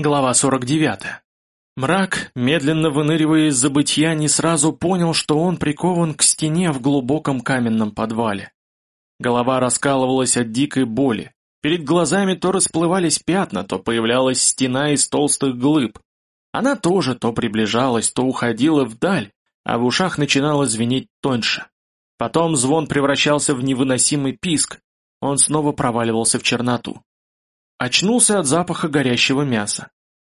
Глава 49. Мрак, медленно выныривая из забытья, не сразу понял, что он прикован к стене в глубоком каменном подвале. Голова раскалывалась от дикой боли. Перед глазами то расплывались пятна, то появлялась стена из толстых глыб. Она тоже то приближалась, то уходила вдаль, а в ушах начинало звенеть тоньше. Потом звон превращался в невыносимый писк. Он снова проваливался в черноту. Очнулся от запаха горящего мяса.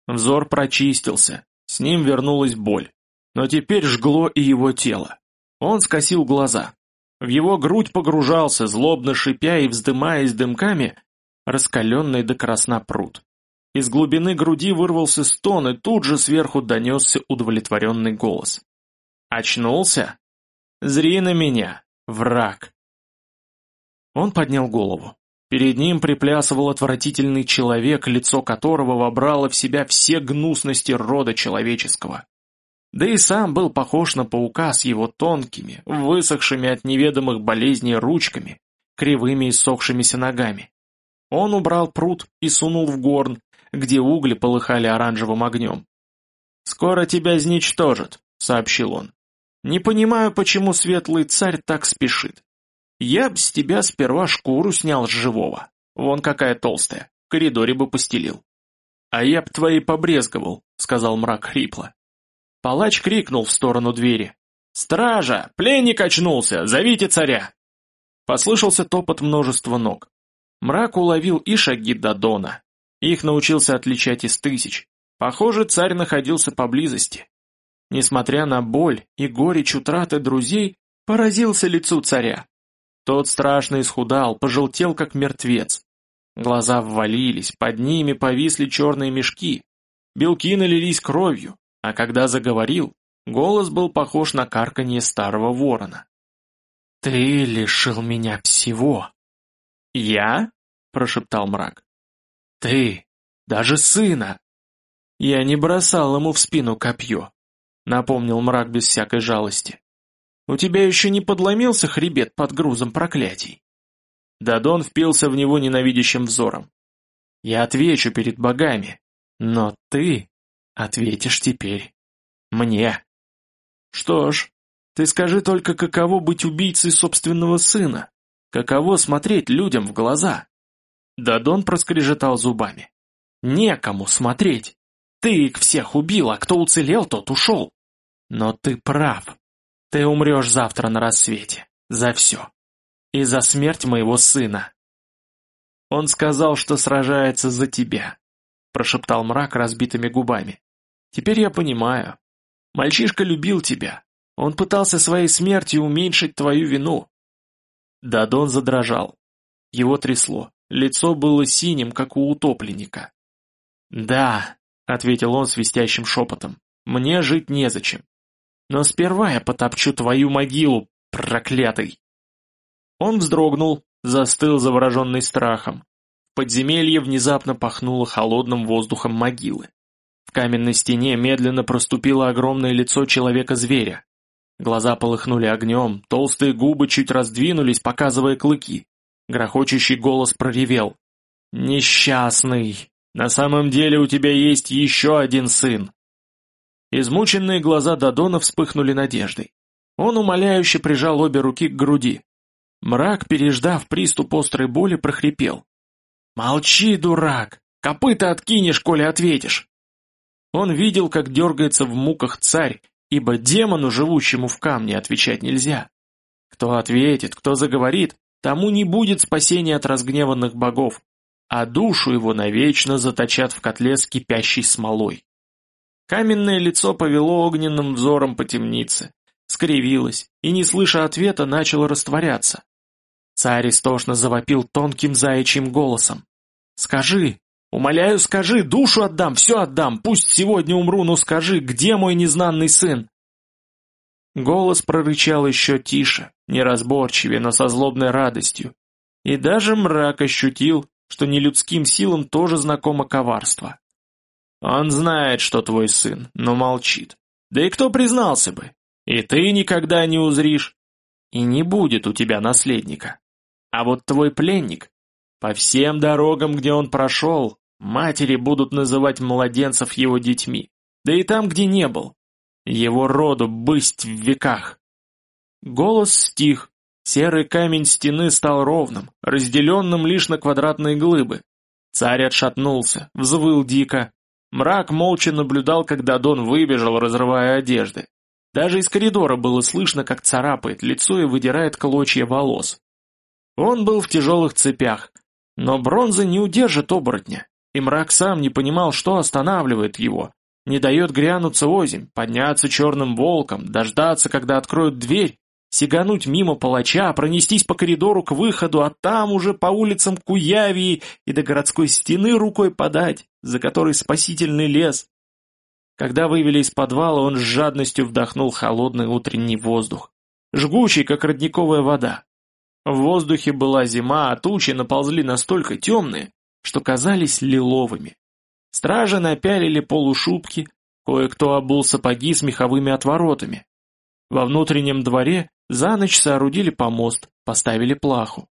Взор прочистился, с ним вернулась боль. Но теперь жгло и его тело. Он скосил глаза. В его грудь погружался, злобно шипя и вздымаясь дымками, раскаленный до красна пруд. Из глубины груди вырвался стон, и тут же сверху донесся удовлетворенный голос. «Очнулся? Зри на меня, враг!» Он поднял голову. Перед ним приплясывал отвратительный человек, лицо которого вобрало в себя все гнусности рода человеческого. Да и сам был похож на паука с его тонкими, высохшими от неведомых болезней ручками, кривыми и сохшимися ногами. Он убрал пруд и сунул в горн, где угли полыхали оранжевым огнем. «Скоро тебя изничтожат», — сообщил он. «Не понимаю, почему светлый царь так спешит. Я б с тебя сперва шкуру снял с живого. Вон какая толстая. В коридоре бы постелил. А я б твои побрезговал, сказал мрак хрипло. Палач крикнул в сторону двери. «Стража! Пленник очнулся! Зовите царя!» Послышался топот множества ног. Мрак уловил и шаги Дадона. Их научился отличать из тысяч. Похоже, царь находился поблизости. Несмотря на боль и горечь утраты друзей, поразился лицу царя. Тот страшно исхудал, пожелтел как мертвец. Глаза ввалились, под ними повисли черные мешки. Белки налились кровью, а когда заговорил, голос был похож на карканье старого ворона. «Ты лишил меня всего!» «Я?» — прошептал мрак. «Ты! Даже сына!» «Я не бросал ему в спину копье», — напомнил мрак без всякой жалости. У тебя еще не подломился хребет под грузом проклятий?» Дадон впился в него ненавидящим взором. «Я отвечу перед богами, но ты ответишь теперь мне». «Что ж, ты скажи только, каково быть убийцей собственного сына? Каково смотреть людям в глаза?» Дадон проскрежетал зубами. «Некому смотреть. Ты их всех убил, а кто уцелел, тот ушел. Но ты прав. Ты умрешь завтра на рассвете. За все. И за смерть моего сына. Он сказал, что сражается за тебя, прошептал мрак разбитыми губами. Теперь я понимаю. Мальчишка любил тебя. Он пытался своей смертью уменьшить твою вину. Дадон задрожал. Его трясло. Лицо было синим, как у утопленника. «Да», — ответил он свистящим шепотом, — «мне жить незачем. Но сперва я потопчу твою могилу, проклятый!» Он вздрогнул, застыл завороженный страхом. В подземелье внезапно пахнуло холодным воздухом могилы. В каменной стене медленно проступило огромное лицо человека-зверя. Глаза полыхнули огнем, толстые губы чуть раздвинулись, показывая клыки. Грохочущий голос проревел. «Несчастный! На самом деле у тебя есть еще один сын!» Измученные глаза Дадона вспыхнули надеждой. Он умоляюще прижал обе руки к груди. Мрак, переждав приступ острой боли, прохрипел. «Молчи, дурак! Копыта откинешь, коли ответишь!» Он видел, как дергается в муках царь, ибо демону, живущему в камне, отвечать нельзя. Кто ответит, кто заговорит, тому не будет спасения от разгневанных богов, а душу его навечно заточат в котле с кипящей смолой. Каменное лицо повело огненным взором по темнице, скривилось и, не слыша ответа, начало растворяться. Царь истошно завопил тонким заячьим голосом. «Скажи, умоляю, скажи, душу отдам, все отдам, пусть сегодня умру, но скажи, где мой незнанный сын?» Голос прорычал еще тише, неразборчивее, но со злобной радостью. И даже мрак ощутил, что нелюдским силам тоже знакомо коварство. Он знает, что твой сын, но молчит. Да и кто признался бы? И ты никогда не узришь. И не будет у тебя наследника. А вот твой пленник, по всем дорогам, где он прошел, Матери будут называть младенцев его детьми. Да и там, где не был. Его роду бысть в веках. Голос стих. Серый камень стены стал ровным, разделенным лишь на квадратные глыбы. Царь отшатнулся, взвыл дико. Мрак молча наблюдал, как Дадон выбежал, разрывая одежды. Даже из коридора было слышно, как царапает лицо и выдирает клочья волос. Он был в тяжелых цепях, но бронза не удержит оборотня, и мрак сам не понимал, что останавливает его, не дает грянуться озимь, подняться черным волком, дождаться, когда откроют дверь, сигануть мимо палача, пронестись по коридору к выходу, а там уже по улицам Куявии и до городской стены рукой подать, за которой спасительный лес. Когда вывели из подвала, он с жадностью вдохнул холодный утренний воздух, жгучий, как родниковая вода. В воздухе была зима, а тучи наползли настолько темные, что казались лиловыми. Стражи напялили полушубки, кое-кто обул сапоги с меховыми отворотами. Во внутреннем дворе за ночь соорудили помост, поставили плаху.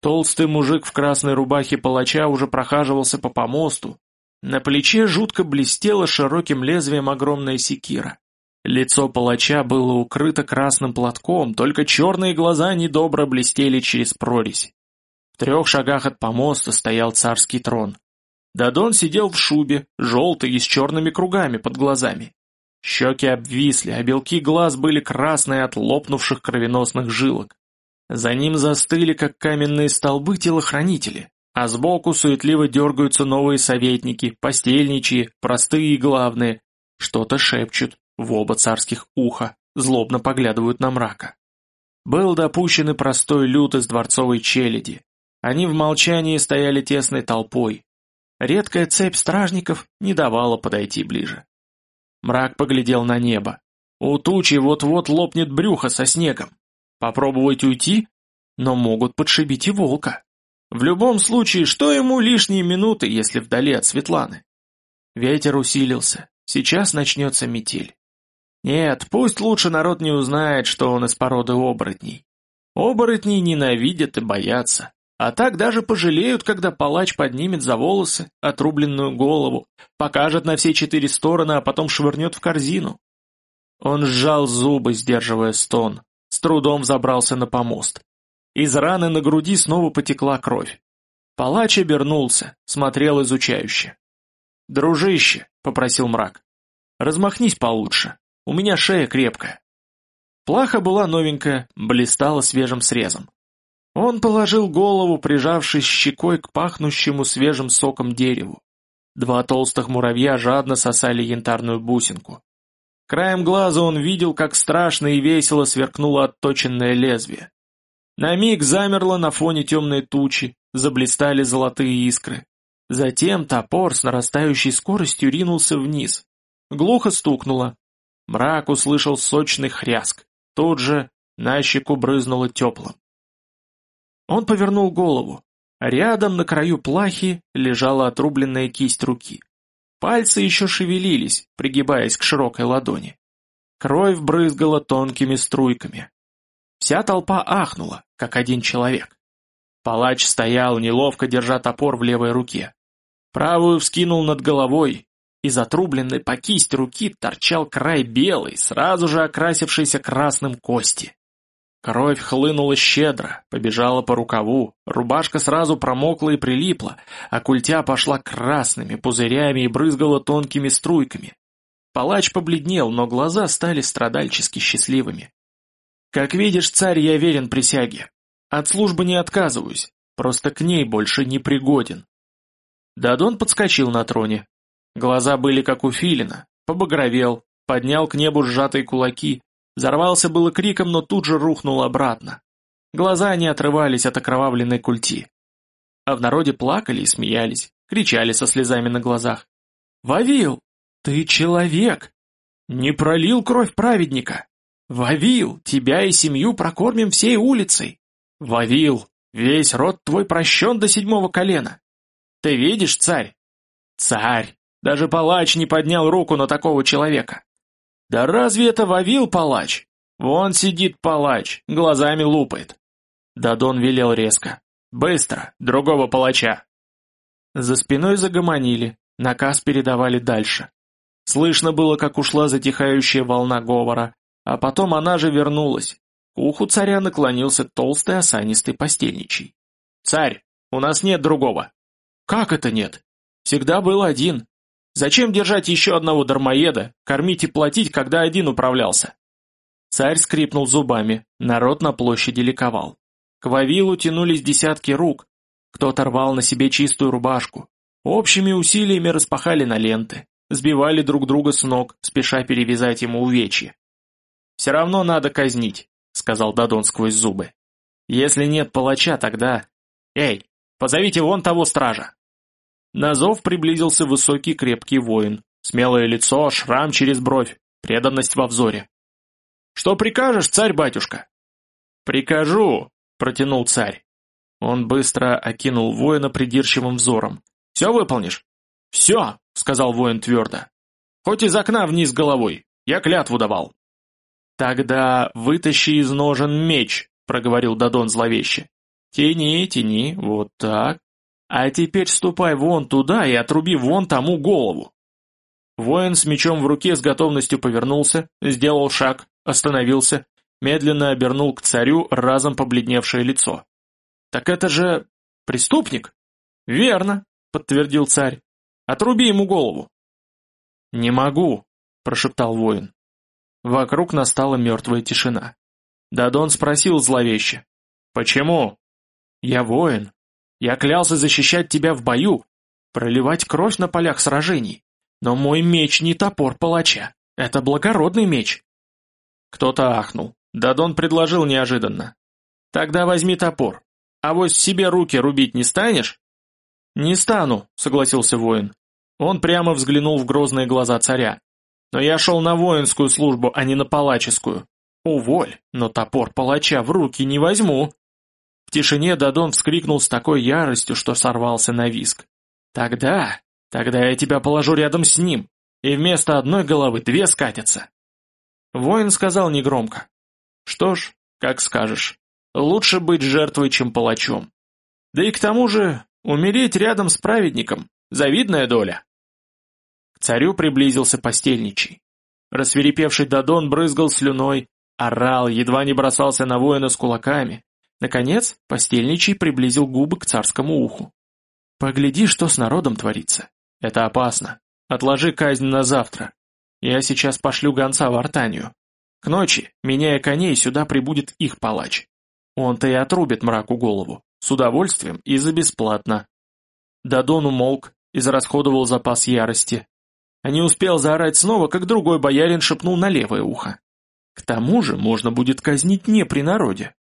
Толстый мужик в красной рубахе палача уже прохаживался по помосту. На плече жутко блестело широким лезвием огромная секира. Лицо палача было укрыто красным платком, только черные глаза недобро блестели через прорезь. В трех шагах от помоста стоял царский трон. Дадон сидел в шубе, желтый и с черными кругами под глазами. Щеки обвисли, а белки глаз были красные от лопнувших кровеносных жилок. За ним застыли, как каменные столбы, телохранители, а сбоку суетливо дергаются новые советники, постельничьи, простые и главные. Что-то шепчут в оба царских уха, злобно поглядывают на мрака. Был допущен и простой люд из дворцовой челяди. Они в молчании стояли тесной толпой, Редкая цепь стражников не давала подойти ближе. Мрак поглядел на небо. У тучи вот-вот лопнет брюхо со снегом. Попробовать уйти? Но могут подшибить и волка. В любом случае, что ему лишние минуты, если вдали от Светланы? Ветер усилился. Сейчас начнется метель. Нет, пусть лучше народ не узнает, что он из породы оборотней. Оборотней ненавидят и боятся. А так даже пожалеют, когда палач поднимет за волосы отрубленную голову, покажет на все четыре стороны, а потом швырнет в корзину. Он сжал зубы, сдерживая стон, с трудом забрался на помост. Из раны на груди снова потекла кровь. Палач обернулся, смотрел изучающе. «Дружище», — попросил мрак, — «размахнись получше, у меня шея крепкая». Плаха была новенькая, блистала свежим срезом. Он положил голову, прижавшись щекой к пахнущему свежим соком дереву. Два толстых муравья жадно сосали янтарную бусинку. Краем глаза он видел, как страшно и весело сверкнуло отточенное лезвие. На миг замерло на фоне темной тучи, заблистали золотые искры. Затем топор с нарастающей скоростью ринулся вниз. Глухо стукнуло. Мрак услышал сочный хряск. Тут же на щеку брызнуло теплым. Он повернул голову. Рядом на краю плахи лежала отрубленная кисть руки. Пальцы еще шевелились, пригибаясь к широкой ладони. Кровь брызгала тонкими струйками. Вся толпа ахнула, как один человек. Палач стоял, неловко держа топор в левой руке. Правую вскинул над головой. Из отрубленной по кисть руки торчал край белой, сразу же окрасившейся красным кости. Кровь хлынула щедро, побежала по рукаву, рубашка сразу промокла и прилипла, а культя пошла красными пузырями и брызгала тонкими струйками. Палач побледнел, но глаза стали страдальчески счастливыми. «Как видишь, царь, я верен присяге. От службы не отказываюсь, просто к ней больше не пригоден». Дадон подскочил на троне. Глаза были как у филина, побагровел, поднял к небу сжатые кулаки, Зарвался было криком, но тут же рухнул обратно. Глаза не отрывались от окровавленной культи. А в народе плакали и смеялись, кричали со слезами на глазах. «Вавил, ты человек! Не пролил кровь праведника! Вавил, тебя и семью прокормим всей улицей! Вавил, весь род твой прощен до седьмого колена! Ты видишь, царь? Царь! Даже палач не поднял руку на такого человека! Да разве это Вавил палач? Вон сидит палач, глазами лупает. Дадон велел резко. Быстро, другого палача. За спиной загомонили, наказ передавали дальше. Слышно было, как ушла затихающая волна говора, а потом она же вернулась. К уху царя наклонился толстый осанистый постельничий. «Царь, у нас нет другого». «Как это нет? Всегда был один. Зачем держать еще одного дармоеда, кормить и платить, когда один управлялся?» Царь скрипнул зубами, народ на площади ликовал. К Вавилу тянулись десятки рук, кто-то рвал на себе чистую рубашку. Общими усилиями распахали на ленты, сбивали друг друга с ног, спеша перевязать ему увечья. «Все равно надо казнить», — сказал Дадон сквозь зубы. «Если нет палача, тогда... Эй, позовите вон того стража!» На зов приблизился высокий крепкий воин, смелое лицо, шрам через бровь, преданность во взоре. «Что прикажешь, царь-батюшка?» «Прикажу», — протянул царь. Он быстро окинул воина придирчивым взором. «Все выполнишь?» «Все», — сказал воин твердо. «Хоть из окна вниз головой. Я клятву давал». «Тогда вытащи из ножен меч», — проговорил Дадон зловеще. «Тяни, тяни, вот так. А теперь ступай вон туда и отруби вон тому голову». Воин с мечом в руке с готовностью повернулся, сделал шаг, остановился, медленно обернул к царю разом побледневшее лицо. «Так это же... преступник?» «Верно», — подтвердил царь. «Отруби ему голову». «Не могу», — прошептал воин. Вокруг настала мертвая тишина. Дадон спросил зловеще. «Почему?» «Я воин. Я клялся защищать тебя в бою, проливать кровь на полях сражений. Но мой меч не топор палача. Это благородный меч». Кто-то ахнул. Дадон предложил неожиданно. «Тогда возьми топор. А вот себе руки рубить не станешь?» «Не стану», — согласился воин. Он прямо взглянул в грозные глаза царя. Но я шел на воинскую службу, а не на палаческую. Уволь, но топор палача в руки не возьму. Тишине Дадон вскрикнул с такой яростью, что сорвался на виск. Тогда, тогда я тебя положу рядом с ним, и вместо одной головы две скатятся. Воин сказал негромко. Что ж, как скажешь, лучше быть жертвой, чем палачом. Да и к тому же, умереть рядом с праведником — завидная доля царю приблизился постельничий. Рассверепевший Дадон брызгал слюной, орал, едва не бросался на воина с кулаками. Наконец, постельничий приблизил губы к царскому уху. «Погляди, что с народом творится. Это опасно. Отложи казнь на завтра. Я сейчас пошлю гонца в Артанию. К ночи, меняя коней, сюда прибудет их палач. Он-то и отрубит мраку голову. С удовольствием и за бесплатно». Дадон умолк, израсходовал запас ярости, а не успел заорать снова, как другой боярин шепнул на левое ухо. К тому же можно будет казнить не при народе.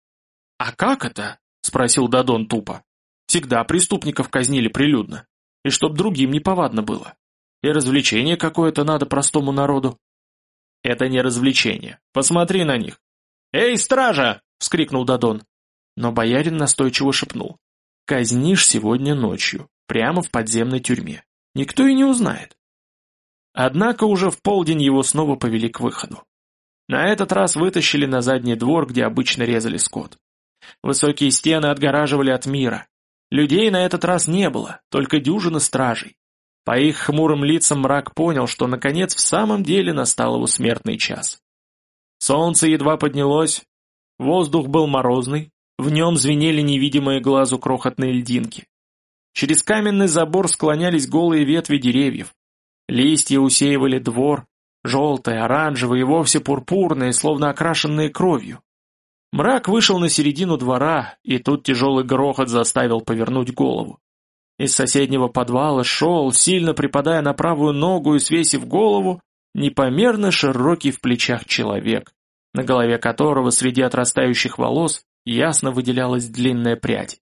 «А как это?» — спросил Дадон тупо. «Всегда преступников казнили прилюдно, и чтоб другим неповадно было. И развлечение какое-то надо простому народу». «Это не развлечение. Посмотри на них». «Эй, стража!» — вскрикнул Дадон. Но боярин настойчиво шепнул. «Казнишь сегодня ночью, прямо в подземной тюрьме. Никто и не узнает. Однако уже в полдень его снова повели к выходу. На этот раз вытащили на задний двор, где обычно резали скот. Высокие стены отгораживали от мира. Людей на этот раз не было, только дюжина стражей. По их хмурым лицам мрак понял, что наконец в самом деле настал его смертный час. Солнце едва поднялось, воздух был морозный, в нем звенели невидимые глазу крохотные льдинки. Через каменный забор склонялись голые ветви деревьев, Листья усеивали двор, желтые, оранжевые и вовсе пурпурные, словно окрашенные кровью. Мрак вышел на середину двора, и тут тяжелый грохот заставил повернуть голову. Из соседнего подвала шел, сильно припадая на правую ногу и свесив голову, непомерно широкий в плечах человек, на голове которого среди отрастающих волос ясно выделялась длинная прядь.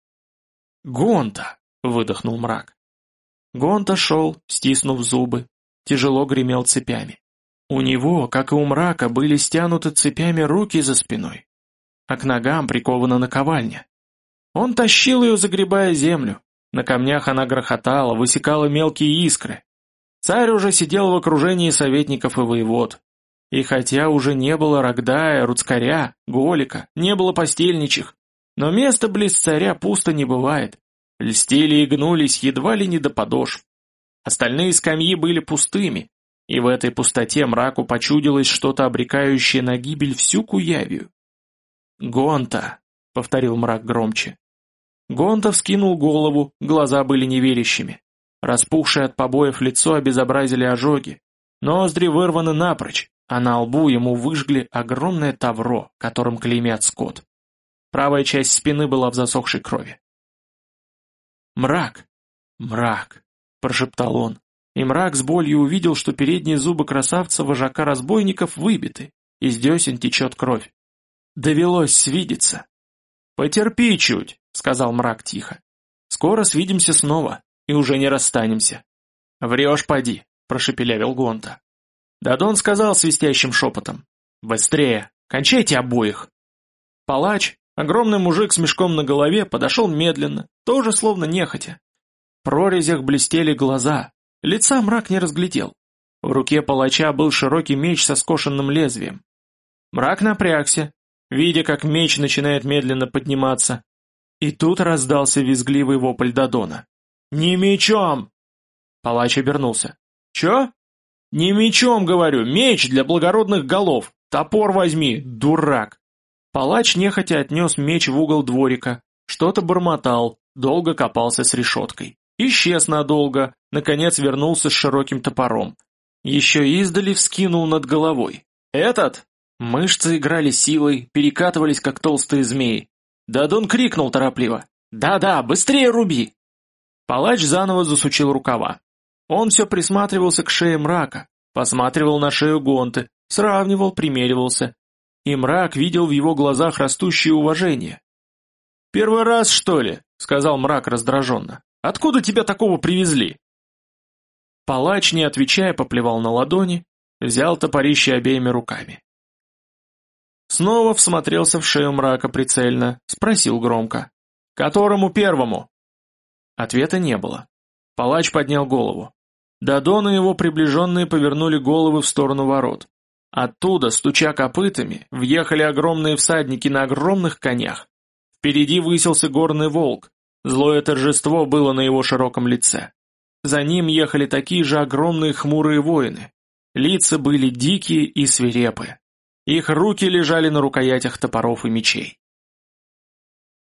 «Гонта!» — выдохнул мрак. Гонта шел, стиснув зубы, тяжело гремел цепями. У него, как и у мрака, были стянуты цепями руки за спиной, а к ногам прикована наковальня. Он тащил ее, загребая землю. На камнях она грохотала, высекала мелкие искры. Царь уже сидел в окружении советников и воевод. И хотя уже не было Рогдая, Руцкаря, Голика, не было постельничих, но место близ царя пусто не бывает. льстили и гнулись едва ли не до подошв. Остальные скамьи были пустыми, и в этой пустоте мраку почудилось что-то обрекающее на гибель всю Куявию. «Гонта!» — повторил мрак громче. Гонта вскинул голову, глаза были неверящими. Распухшее от побоев лицо обезобразили ожоги. Ноздри вырваны напрочь, а на лбу ему выжгли огромное тавро, которым клеймят скот. Правая часть спины была в засохшей крови. «Мрак! Мрак!» — прошептал он. И мрак с болью увидел, что передние зубы красавца вожака разбойников выбиты, из десен течет кровь. Довелось свидеться. «Потерпи чуть», — сказал мрак тихо. «Скоро свидимся снова, и уже не расстанемся». «Врешь, поди», — прошепелявил Гонта. Дадон сказал свистящим шепотом. «Быстрее! Кончайте обоих!» Палач, огромный мужик с мешком на голове, подошел медленно, тоже словно нехотя. В прорезях блестели глаза, лица мрак не разглядел. В руке палача был широкий меч со скошенным лезвием. Мрак напрягся, видя, как меч начинает медленно подниматься. И тут раздался визгливый вопль Дадона. «Не мечом!» Палач обернулся. «Чё?» «Не мечом, говорю, меч для благородных голов! Топор возьми, дурак!» Палач нехотя отнес меч в угол дворика, что-то бормотал, долго копался с решеткой. Исчез надолго, наконец вернулся с широким топором. Еще издали вскинул над головой. «Этот?» Мышцы играли силой, перекатывались, как толстые змеи. Дадон крикнул торопливо. «Да-да, быстрее руби!» Палач заново засучил рукава. Он все присматривался к шее мрака, посматривал на шею Гонты, сравнивал, примеривался. И мрак видел в его глазах растущее уважение. «Первый раз, что ли?» — сказал мрак раздраженно. «Откуда тебя такого привезли?» Палач, не отвечая, поплевал на ладони, взял топорище обеими руками. Снова всмотрелся в шею мрака прицельно, спросил громко. «Которому первому?» Ответа не было. Палач поднял голову. Дадон и его приближенные повернули головы в сторону ворот. Оттуда, стуча копытами, въехали огромные всадники на огромных конях. Впереди высился горный волк. Злое торжество было на его широком лице. За ним ехали такие же огромные хмурые воины. Лица были дикие и свирепые. Их руки лежали на рукоятях топоров и мечей.